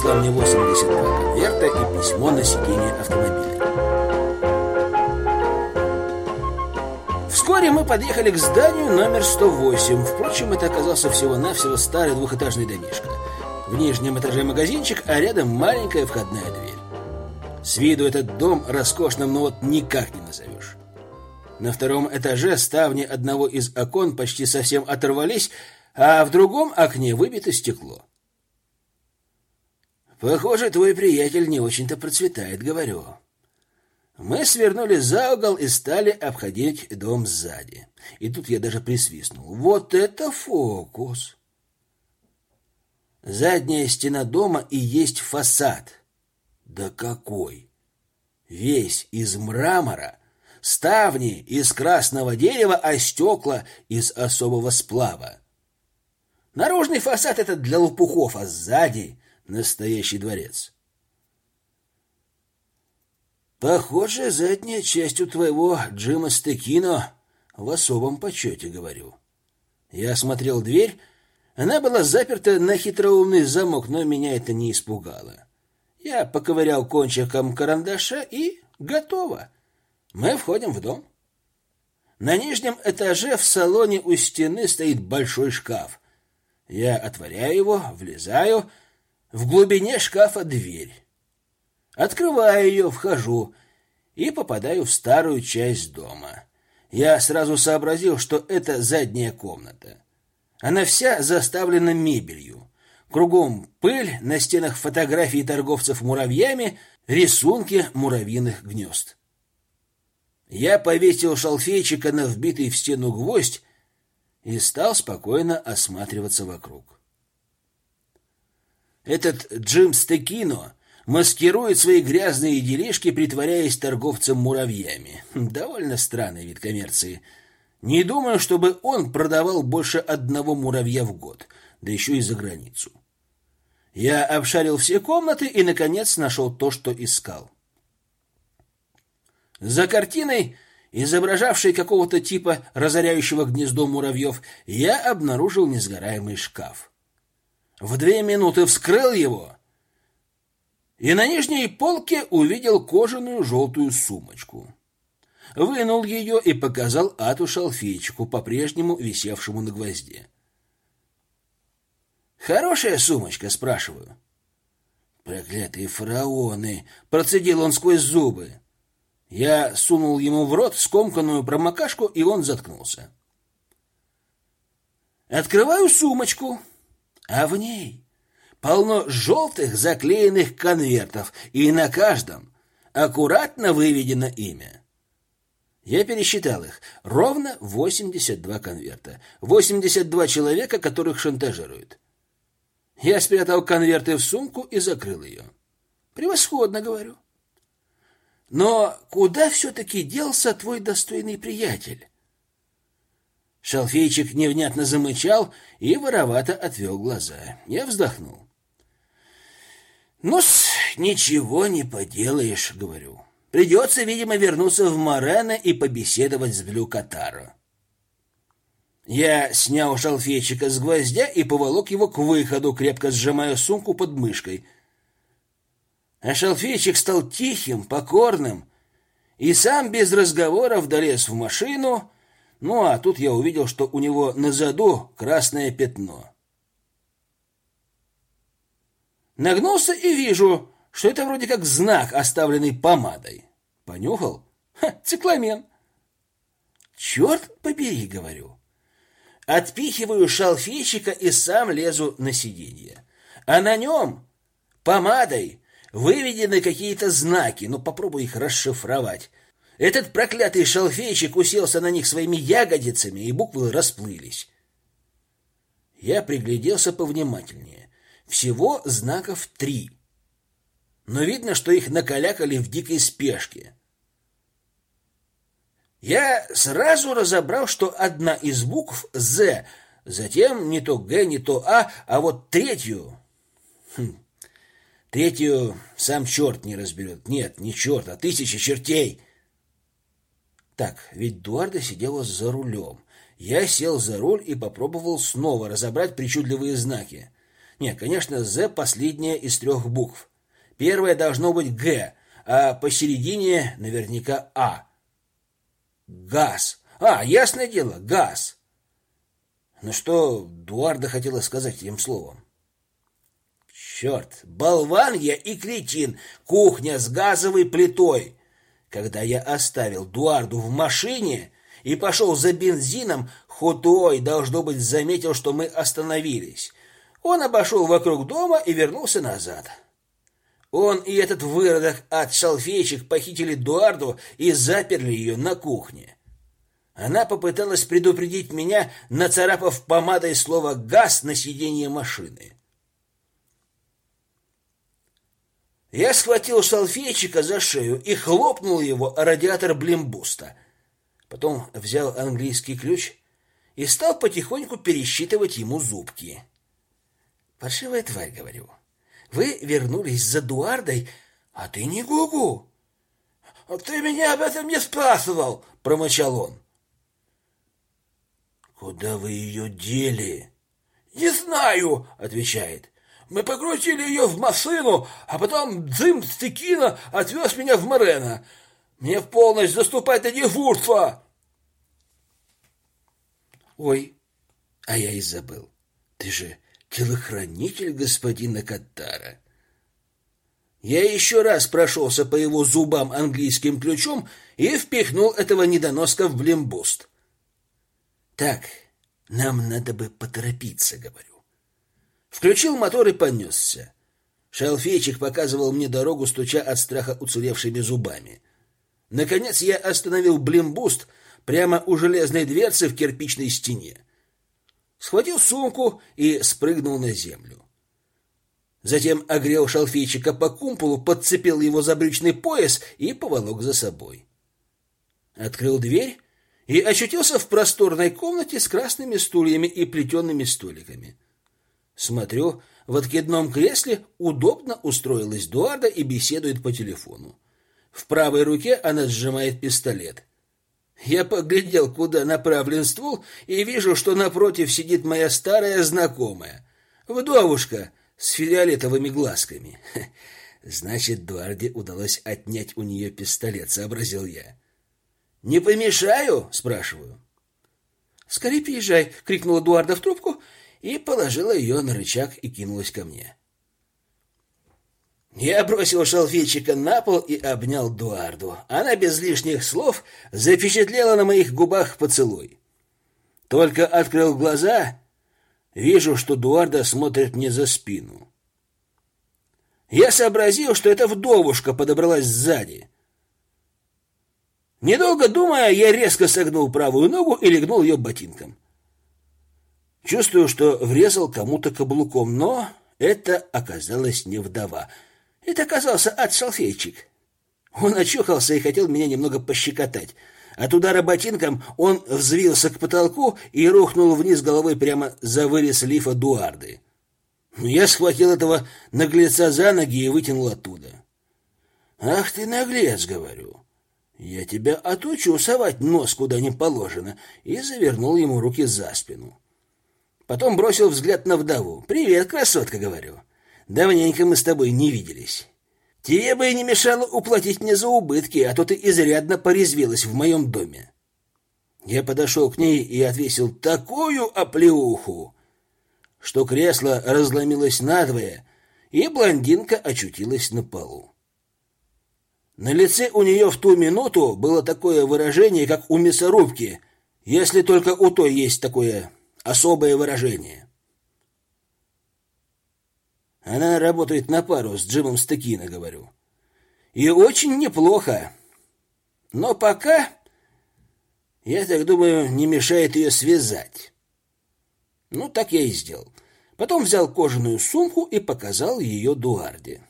принесла мне 82 конверта и письмо на сиденье автомобиля. Вскоре мы подъехали к зданию номер 108. Впрочем, это оказался всего-навсего старый двухэтажный домишко. В нижнем этаже магазинчик, а рядом маленькая входная дверь. С виду этот дом роскошным, но вот никак не назовешь. На втором этаже ставни одного из окон почти совсем оторвались, а в другом окне выбито стекло. Похоже, твой приятель не очень-то процветает, говорю. Мы свернули за угол и стали обходить дом сзади. И тут я даже присвистнул. Вот это фокус! Задняя стена дома и есть фасад. Да какой! Весь из мрамора, ставни из красного дерева, а стекла из особого сплава. Наружный фасад это для лопухов, а сзади настоящий дворец. Похоже, задняя часть у твоего Джима Стекино в особом почете, говорю. Я осмотрел дверь, она была заперта на хитроумный замок, но меня это не испугало. Я поковырял кончиком карандаша и готово. Мы входим в дом. На нижнем этаже в салоне у стены стоит большой шкаф. Я отворяю его, влезаю. В глубине шкафа дверь. Открываю ее, вхожу и попадаю в старую часть дома. Я сразу сообразил, что это задняя комната. Она вся заставлена мебелью. Кругом пыль, на стенах фотографии торговцев муравьями, рисунки муравьиных гнезд. Я повесил шалфейчика на вбитый в стену гвоздь и стал спокойно осматриваться вокруг. Этот Джим Стекино маскирует свои грязные делишки, притворяясь торговцем муравьями. Довольно странный вид коммерции. Не думаю, чтобы он продавал больше одного муравья в год, да еще и за границу. Я обшарил все комнаты и, наконец, нашел то, что искал. За картиной изображавший какого-то типа разоряющего гнездо муравьев, я обнаружил несгораемый шкаф. В две минуты вскрыл его и на нижней полке увидел кожаную желтую сумочку. Вынул ее и показал Ату шалфейчику, по-прежнему висевшему на гвозде. «Хорошая сумочка?» — спрашиваю. «Проклятые фараоны!» — процедил он сквозь зубы. Я сунул ему в рот скомканную промокашку, и он заткнулся. Открываю сумочку, а в ней полно желтых заклеенных конвертов, и на каждом аккуратно выведено имя. Я пересчитал их. Ровно 82 конверта. 82 человека, которых шантажируют. Я спрятал конверты в сумку и закрыл ее. Превосходно, говорю. Но куда все-таки делся твой достойный приятель? Шалфейчик невнятно замычал и воровато отвел глаза. Я вздохнул. ну ничего не поделаешь, говорю. Придется, видимо, вернуться в Морено и побеседовать с Блю Катаро. Я снял шалфейчика с гвоздя и поволок его к выходу, крепко сжимая сумку под мышкой — а шалфейчик стал тихим, покорным, и сам без разговоров долез в машину, ну а тут я увидел, что у него на заду красное пятно. Нагнулся и вижу, что это вроде как знак, оставленный помадой. Понюхал? Ха, цикламен. Черт побери, говорю. Отпихиваю шалфейчика и сам лезу на сиденье. А на нем помадой Выведены какие-то знаки, но попробуй их расшифровать. Этот проклятый шалфейчик уселся на них своими ягодицами, и буквы расплылись. Я пригляделся повнимательнее. Всего знаков три. Но видно, что их накалякали в дикой спешке. Я сразу разобрал, что одна из букв «З», затем не то «Г», не то «А», а вот третью... Хм, Третью сам черт не разберет. Нет, не черт, а тысяча чертей. Так, ведь Дуарда сидела за рулем. Я сел за руль и попробовал снова разобрать причудливые знаки. Нет, конечно, «З» последняя из трех букв. Первое должно быть «Г», а посередине наверняка «А». Газ. А, ясное дело, газ. Но что Дуарда хотела сказать этим словом? Черт, болван я и кретин, кухня с газовой плитой. Когда я оставил Дуарду в машине и пошел за бензином, худой, должно быть, заметил, что мы остановились. Он обошел вокруг дома и вернулся назад. Он и этот выродок от шалфейчик похитили Дуарду и заперли ее на кухне. Она попыталась предупредить меня, нацарапав помадой слово «газ» на сиденье машины. Я схватил салфейчика за шею и хлопнул его о радиатор блимбуста. Потом взял английский ключ и стал потихоньку пересчитывать ему зубки. «Паршивая тварь», — говорю, — «вы вернулись за Дуардой, а ты не гугу». -гу. «Ты меня об этом не спрашивал», — промычал он. «Куда вы ее дели?» «Не знаю», — отвечает. Мы погрузили ее в машину, а потом Дзим Стекина отвез меня в Морено. Мне в полночь заступать на дежурство. Ой, а я и забыл. Ты же телохранитель господина Каттара. Я еще раз прошелся по его зубам английским ключом и впихнул этого недоноска в блимбуст. Так, нам надо бы поторопиться, говорю. Включил мотор и понесся. Шалфейчик показывал мне дорогу, стуча от страха уцелевшими зубами. Наконец я остановил блимбуст прямо у железной дверцы в кирпичной стене. Схватил сумку и спрыгнул на землю. Затем огрел шалфейчика по кумполу, подцепил его за брючный пояс и поволок за собой. Открыл дверь и очутился в просторной комнате с красными стульями и плетеными столиками. Смотрю, в откидном кресле удобно устроилась Дуарда и беседует по телефону. В правой руке она сжимает пистолет. Я поглядел, куда направлен ствол, и вижу, что напротив сидит моя старая знакомая, вдовушка с фиолетовыми глазками. Значит, Дуарде удалось отнять у нее пистолет, сообразил я. «Не помешаю?» — спрашиваю. «Скорее приезжай!» — крикнула Дуарда в трубку и положила ее на рычаг и кинулась ко мне. Я бросил шалфейчика на пол и обнял Дуарду. Она без лишних слов запечатлела на моих губах поцелуй. Только открыл глаза, вижу, что Дуарда смотрит мне за спину. Я сообразил, что эта вдовушка подобралась сзади. Недолго думая, я резко согнул правую ногу и легнул ее ботинком. Чувствую, что врезал кому-то каблуком, но это оказалось не вдова. Это оказался отшалфейчик. Он очухался и хотел меня немного пощекотать. От удара ботинком он взвился к потолку и рухнул вниз головой прямо за вырез лифа Дуарды. Я схватил этого наглеца за ноги и вытянул оттуда. «Ах ты наглец!» — говорю. «Я тебя отучу совать нос куда не положено» и завернул ему руки за спину. Потом бросил взгляд на вдову. «Привет, красотка», — говорю. «Давненько мы с тобой не виделись. Тебе бы и не мешало уплатить мне за убытки, а то ты изрядно порезвилась в моем доме». Я подошел к ней и отвесил такую оплеуху, что кресло разломилось надвое, и блондинка очутилась на полу. На лице у нее в ту минуту было такое выражение, как у мясорубки, если только у той есть такое особое выражение. Она работает на пару с Джимом Стекина, говорю. И очень неплохо. Но пока, я так думаю, не мешает ее связать. Ну, так я и сделал. Потом взял кожаную сумку и показал ее Дуарде.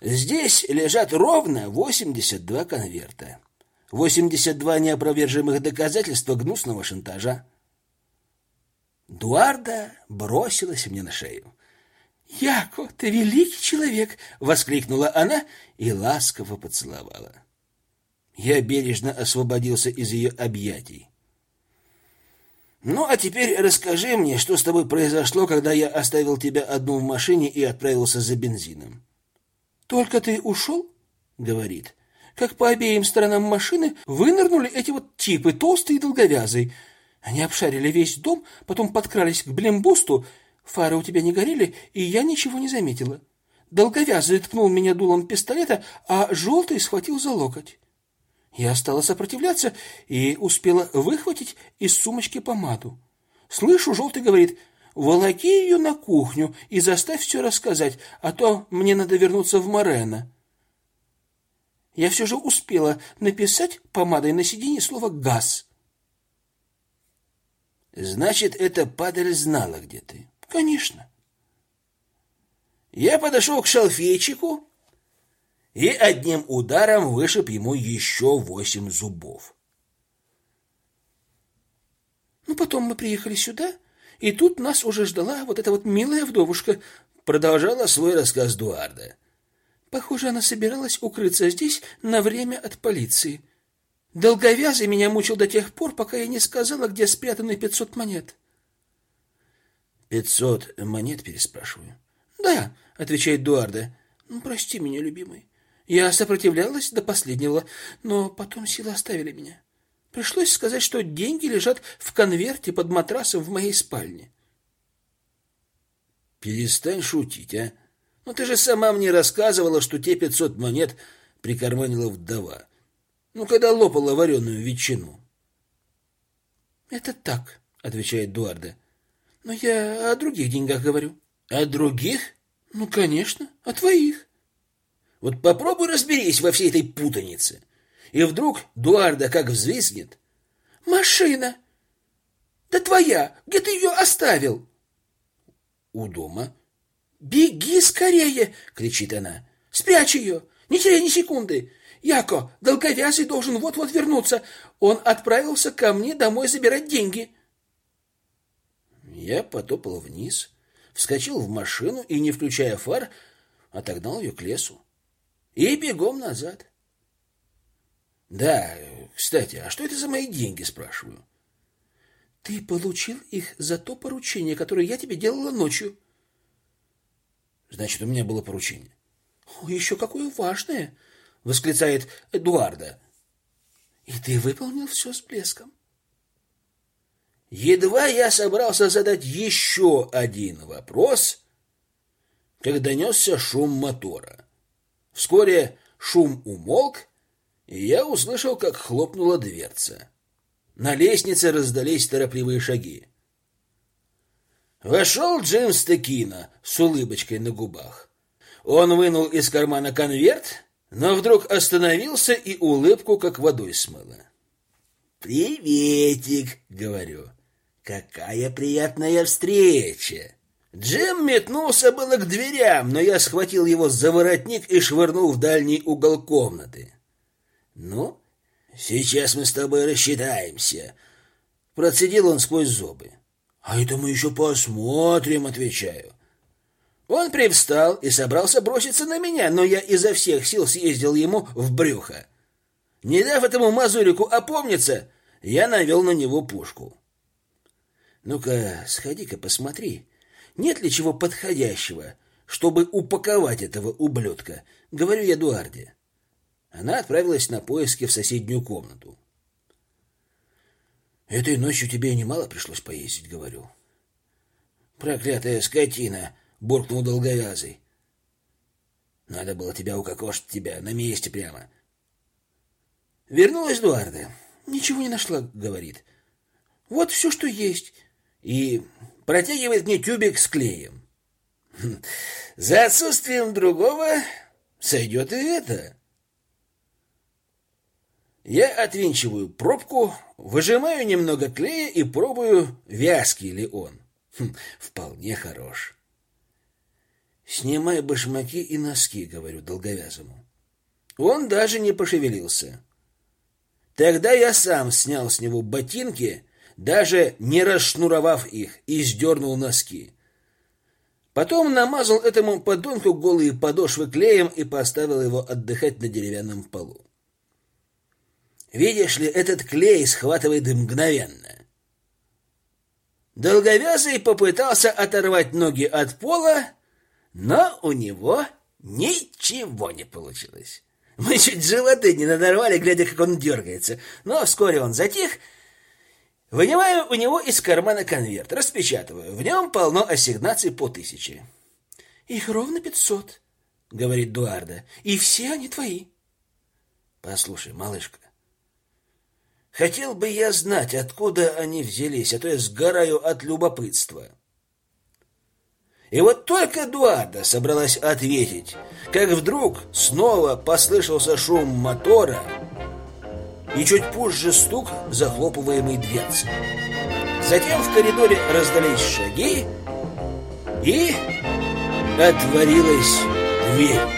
Здесь лежат ровно 82 конверта. 82 неопровержимых доказательства гнусного шантажа. Дуарда бросилась мне на шею. «Яко, ты великий человек!» — воскликнула она и ласково поцеловала. Я бережно освободился из ее объятий. Ну, а теперь расскажи мне, что с тобой произошло, когда я оставил тебя одну в машине и отправился за бензином. Только ты ушел?» — говорит. «Как по обеим сторонам машины вынырнули эти вот типы, толстые и долговязые. Они обшарили весь дом, потом подкрались к блембусту. Фары у тебя не горели, и я ничего не заметила. Долговязый ткнул меня дулом пистолета, а желтый схватил за локоть. Я стала сопротивляться и успела выхватить из сумочки помаду. Слышу, желтый говорит, волоки ее на кухню и заставь все рассказать, а то мне надо вернуться в Морено. Я все же успела написать помадой на сиденье слово «газ». Значит, эта падаль знала, где ты. Конечно. Я подошел к шалфейчику и одним ударом вышиб ему еще восемь зубов. Ну, потом мы приехали сюда, и тут нас уже ждала вот эта вот милая вдовушка, продолжала свой рассказ Дуарда. Похоже, она собиралась укрыться здесь на время от полиции. Долговязый меня мучил до тех пор, пока я не сказала, где спрятаны пятьсот монет. «Пятьсот монет?» — переспрашиваю. «Да», — отвечает Дуарда. «Ну, прости меня, любимый. Я сопротивлялась до последнего, но потом силы оставили меня. Пришлось сказать, что деньги лежат в конверте под матрасом в моей спальне». «Перестань шутить, а? Ну, ты же сама мне рассказывала, что те пятьсот монет прикарманила вдова. Ну, когда лопала вареную ветчину». «Это так», — отвечает Дуарда. Но я о других деньгах говорю. О других? Ну, конечно, о твоих. Вот попробуй разберись во всей этой путанице. И вдруг Дуарда как взвизгнет. Машина! Да твоя! Где ты ее оставил? У дома. Беги скорее! кричит она. Спрячь ее! Не теряй ни секунды! Яко, долговязый должен вот-вот вернуться. Он отправился ко мне домой забирать деньги. Я потопал вниз, вскочил в машину и, не включая фар, отогнал ее к лесу. И бегом назад. Да, кстати, а что это за мои деньги, спрашиваю? Ты получил их за то поручение, которое я тебе делала ночью. Значит, у меня было поручение. О, еще какое важное, восклицает Эдуарда. И ты выполнил все с блеском. Едва я собрался задать еще один вопрос, как донесся шум мотора. Вскоре шум умолк, и я услышал, как хлопнула дверца. На лестнице раздались торопливые шаги. Вошел Джим Стекина с улыбочкой на губах. Он вынул из кармана конверт, но вдруг остановился и улыбку как водой смыло. «Приветик», — говорю. Какая приятная встреча! Джим метнулся было к дверям, но я схватил его за воротник и швырнул в дальний угол комнаты. Ну, сейчас мы с тобой рассчитаемся. Процедил он сквозь зубы. А это мы еще посмотрим, отвечаю. Он привстал и собрался броситься на меня, но я изо всех сил съездил ему в брюхо. Не дав этому мазурику опомниться, я навел на него пушку. Ну-ка, сходи-ка посмотри, нет ли чего подходящего, чтобы упаковать этого ублюдка, говорю я Эдуарде. Она отправилась на поиски в соседнюю комнату. Этой ночью тебе немало пришлось поездить, говорю. Проклятая скотина, буркнул долговязый. Надо было тебя укокошить тебя на месте прямо. Вернулась Эдуарда. Ничего не нашла, говорит. Вот все, что есть и протягивает мне тюбик с клеем. За отсутствием другого сойдет и это. Я отвинчиваю пробку, выжимаю немного клея и пробую, вязкий ли он. Хм, вполне хорош. Снимай башмаки и носки, говорю долговязому. Он даже не пошевелился. Тогда я сам снял с него ботинки даже не расшнуровав их, и сдернул носки. Потом намазал этому подонку голые подошвы клеем и поставил его отдыхать на деревянном полу. Видишь ли, этот клей схватывает мгновенно. Долговязый попытался оторвать ноги от пола, но у него ничего не получилось. Мы чуть животы не надорвали, глядя, как он дергается. Но вскоре он затих. Вынимаю у него из кармана конверт, распечатываю. В нем полно ассигнаций по тысяче. «Их ровно пятьсот», — говорит Дуарда, — «и все они твои». «Послушай, малышка, хотел бы я знать, откуда они взялись, а то я сгораю от любопытства». И вот только Дуарда собралась ответить, как вдруг снова послышался шум мотора и чуть позже стук захлопываемой дверцы. Затем в коридоре раздались шаги и отворилась дверь.